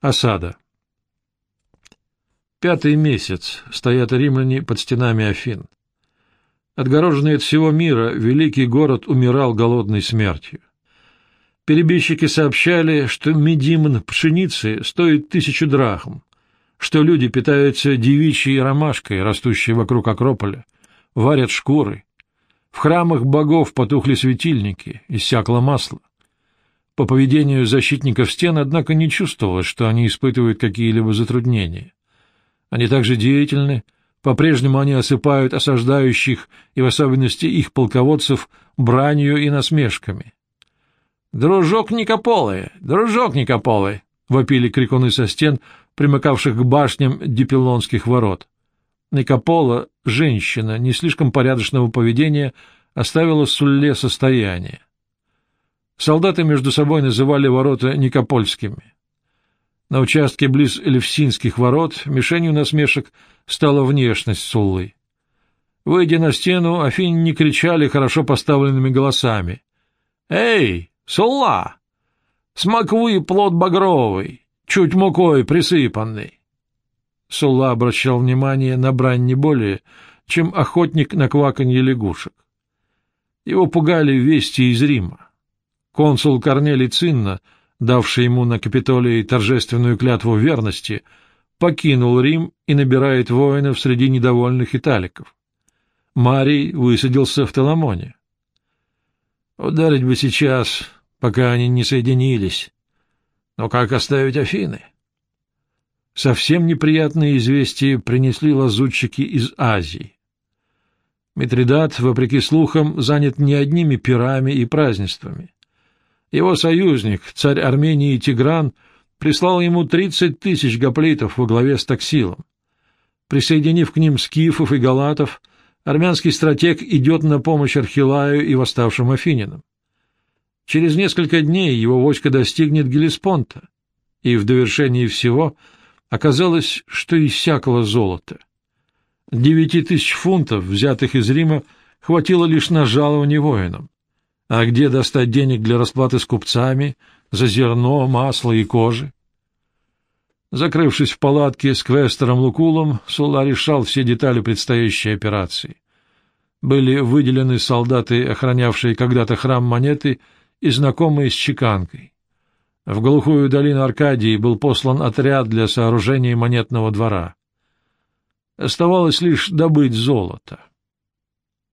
Осада. Пятый месяц стоят римляне под стенами Афин. Отгороженный от всего мира, великий город умирал голодной смертью. Перебежчики сообщали, что медимн пшеницы стоит тысячу драхм, что люди питаются девичьей ромашкой, растущей вокруг Акрополя, варят шкуры. В храмах богов потухли светильники, иссякло масло. По поведению защитников стен, однако, не чувствовалось, что они испытывают какие-либо затруднения. Они также деятельны, по-прежнему они осыпают осаждающих, и в особенности их полководцев, бранью и насмешками. «Дружок Никополы! Дружок Никополы!» — вопили крикуны со стен, примыкавших к башням Дипилонских ворот. Никопола, женщина не слишком порядочного поведения, оставила Сулле состояние. Солдаты между собой называли ворота Никопольскими. На участке близ Элевсинских ворот мишенью насмешек стала внешность Суллы. Выйдя на стену, Афин не кричали хорошо поставленными голосами. «Эй, Сулла! Смоквы плод багровый, чуть мукой присыпанный!» Сулла обращал внимание на брань не более, чем охотник на кваканье лягушек. Его пугали вести из Рима. Консул Корнелий Цинна, давший ему на Капитолии торжественную клятву верности, покинул Рим и набирает воинов среди недовольных италиков. Марий высадился в Теламоне. Ударить бы сейчас, пока они не соединились. Но как оставить Афины? Совсем неприятные известия принесли лазутчики из Азии. Митридат, вопреки слухам, занят не одними пирами и празднествами. Его союзник, царь Армении Тигран, прислал ему 30 тысяч гоплитов во главе с Таксилом. Присоединив к ним скифов и галатов, армянский стратег идет на помощь Архилаю и восставшим афининам. Через несколько дней его войско достигнет Гелеспонта, и в довершении всего оказалось, что иссякло золото. Девяти тысяч фунтов, взятых из Рима, хватило лишь на жалование воинам. А где достать денег для расплаты с купцами за зерно, масло и кожи? Закрывшись в палатке с квестером Лукулом, Сула решал все детали предстоящей операции. Были выделены солдаты, охранявшие когда-то храм монеты, и знакомые с чеканкой. В глухую долину Аркадии был послан отряд для сооружения монетного двора. Оставалось лишь добыть золото.